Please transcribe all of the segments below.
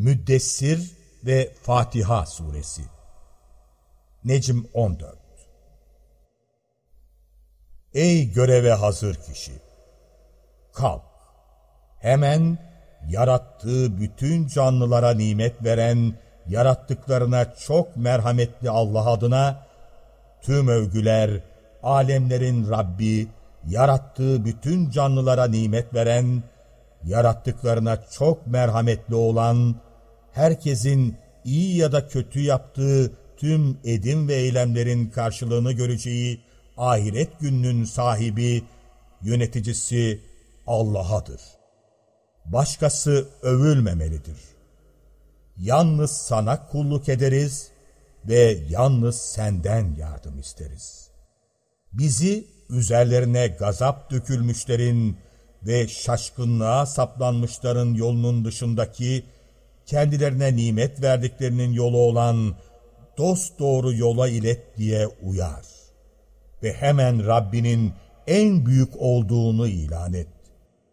Müddessir ve Fatiha suresi. Necm 14 Ey göreve hazır kişi! Kalk! Hemen yarattığı bütün canlılara nimet veren, yarattıklarına çok merhametli Allah adına tüm övgüler, alemlerin Rabbi, yarattığı bütün canlılara nimet veren, yarattıklarına çok merhametli olan, herkesin iyi ya da kötü yaptığı tüm edim ve eylemlerin karşılığını göreceği ahiret gününün sahibi, yöneticisi Allah'adır. Başkası övülmemelidir. Yalnız sana kulluk ederiz ve yalnız senden yardım isteriz. Bizi üzerlerine gazap dökülmüşlerin ve şaşkınlığa saplanmışların yolunun dışındaki kendilerine nimet verdiklerinin yolu olan dost doğru yola ilet diye uyar. Ve hemen Rabbinin en büyük olduğunu ilan et.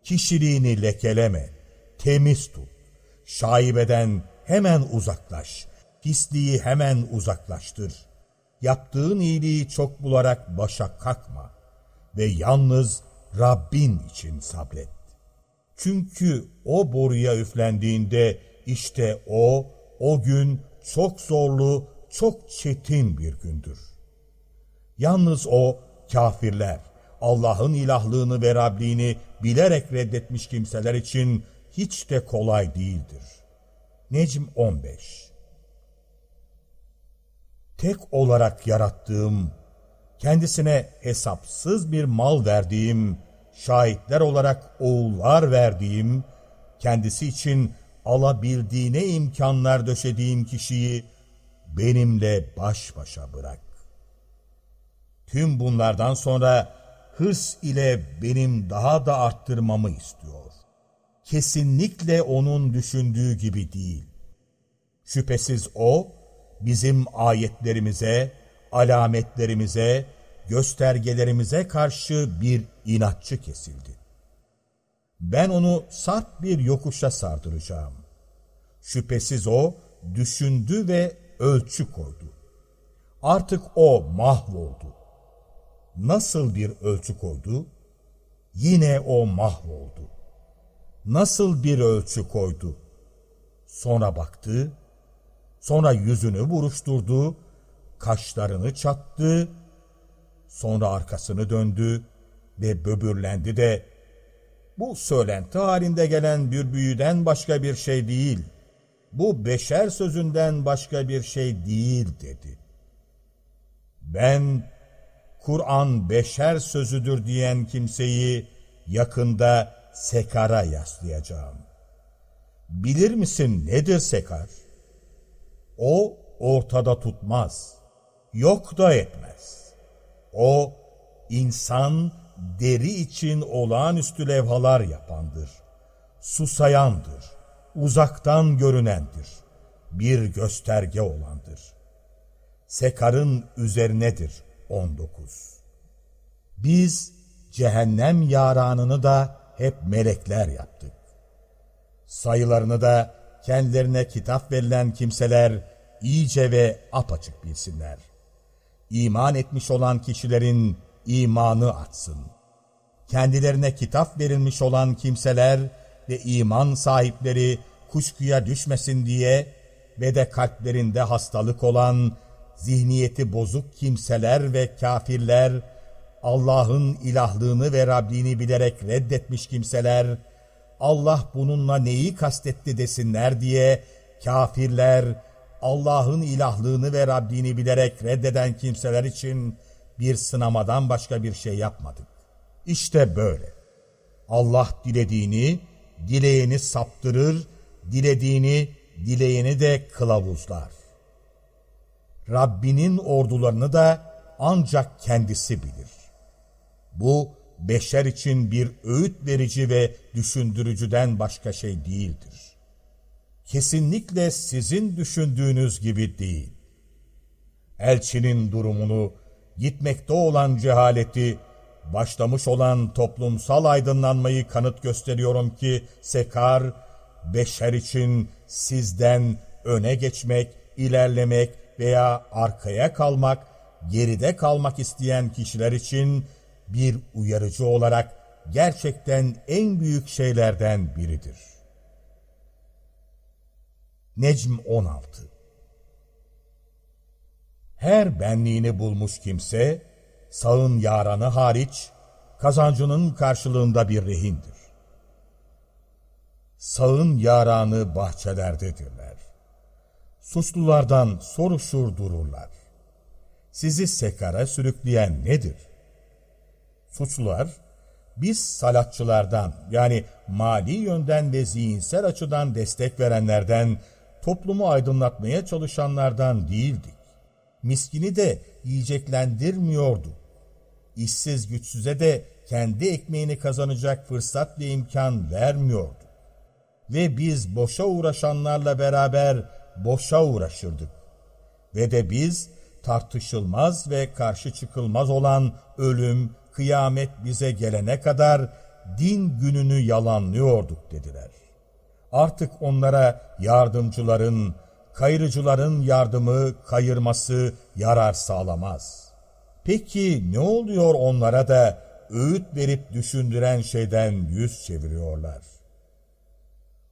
Kişiliğini lekeleme, temiz tut. Şaibeden hemen uzaklaş, pisliği hemen uzaklaştır. Yaptığın iyiliği çok bularak başa kalkma ve yalnız Rabbin için sabret. Çünkü o boruya üflendiğinde işte o, o gün çok zorlu, çok çetin bir gündür. Yalnız o kafirler, Allah'ın ilahlığını ve Rabliğini bilerek reddetmiş kimseler için hiç de kolay değildir. Necm 15 Tek olarak yarattığım, kendisine hesapsız bir mal verdiğim, şahitler olarak oğullar verdiğim, kendisi için alabildiğine imkanlar döşediğim kişiyi benimle baş başa bırak. Tüm bunlardan sonra hırs ile benim daha da arttırmamı istiyor. Kesinlikle onun düşündüğü gibi değil. Şüphesiz o, bizim ayetlerimize, alametlerimize, göstergelerimize karşı bir inatçı kesildi. Ben onu sarp bir yokuşa sardıracağım. Şüphesiz o düşündü ve ölçü koydu. Artık o mahvoldu. Nasıl bir ölçü koydu? Yine o mahvoldu. Nasıl bir ölçü koydu? Sonra baktı, sonra yüzünü buruşturdu, kaşlarını çattı, sonra arkasını döndü ve böbürlendi de bu söylenti halinde gelen bir büyüden başka bir şey değil. Bu beşer sözünden başka bir şey değil dedi. Ben Kur'an beşer sözüdür diyen kimseyi yakında sekara yaslayacağım. Bilir misin nedir sekar? O ortada tutmaz, yok da etmez. O insan deri için olağanüstü levhalar yapandır. Susayandır, uzaktan görünendir, bir gösterge olandır. Sekar'ın üzerinedir 19. Biz cehennem yaranını da hep melekler yaptık. Sayılarını da kendilerine kitap verilen kimseler iyice ve apaçık bilsinler. İman etmiş olan kişilerin imanı atsın. Kendilerine kitap verilmiş olan kimseler ve iman sahipleri kuşkuya düşmesin diye ve de kalplerinde hastalık olan, zihniyeti bozuk kimseler ve kafirler, Allah'ın ilahlığını ve Rabbini bilerek reddetmiş kimseler, Allah bununla neyi kastetti desinler diye kafirler, Allah'ın ilahlığını ve Rabbini bilerek reddeden kimseler için bir sınamadan başka bir şey yapmadık. İşte böyle. Allah dilediğini, dileyeni saptırır, dilediğini, dileyeni de kılavuzlar. Rabbinin ordularını da ancak kendisi bilir. Bu, beşer için bir öğüt verici ve düşündürücüden başka şey değildir. Kesinlikle sizin düşündüğünüz gibi değil. Elçinin durumunu gitmekte olan cehaleti, başlamış olan toplumsal aydınlanmayı kanıt gösteriyorum ki Sekar, beşer için sizden öne geçmek, ilerlemek veya arkaya kalmak, geride kalmak isteyen kişiler için bir uyarıcı olarak gerçekten en büyük şeylerden biridir. Necm 16 Her benliğini bulmuş kimse, sağın yaranı hariç, kazancının karşılığında bir rehindir. Sağın yaranı bahçelerdedirler. Suçlulardan soruşur dururlar. Sizi sekara sürükleyen nedir? Suçlular, biz salatçılardan yani mali yönden ve zihinsel açıdan destek verenlerden, toplumu aydınlatmaya çalışanlardan değildik. Miskini de yiyeceklendirmiyordu. İşsiz güçsüze de kendi ekmeğini kazanacak fırsat ve imkan vermiyordu. Ve biz boşa uğraşanlarla beraber boşa uğraşırdık. Ve de biz tartışılmaz ve karşı çıkılmaz olan ölüm, kıyamet bize gelene kadar din gününü yalanlıyorduk dediler. Artık onlara yardımcıların, kayırıcıların yardımı, kayırması yarar sağlamaz. Peki ne oluyor onlara da öğüt verip düşündüren şeyden yüz çeviriyorlar?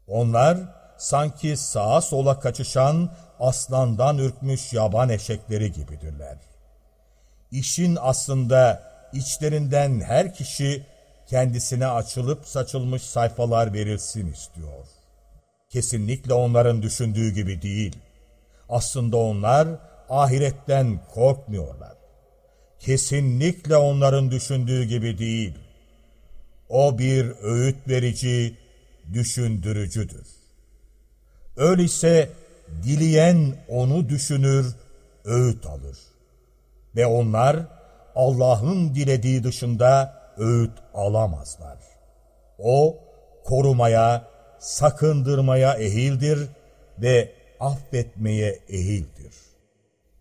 Onlar sanki sağa sola kaçışan aslandan ürkmüş yaban eşekleri gibidirler. İşin aslında içlerinden her kişi kendisine açılıp saçılmış sayfalar verilsin istiyor. Kesinlikle onların düşündüğü gibi değil. Aslında onlar ahiretten korkmuyorlar. Kesinlikle onların düşündüğü gibi değil. O bir öğüt verici, düşündürücüdür. Öyleyse dileyen onu düşünür, öğüt alır. Ve onlar Allah'ın dilediği dışında öğüt alamazlar. O korumaya, sakındırmaya ehildir ve affetmeye ehildir.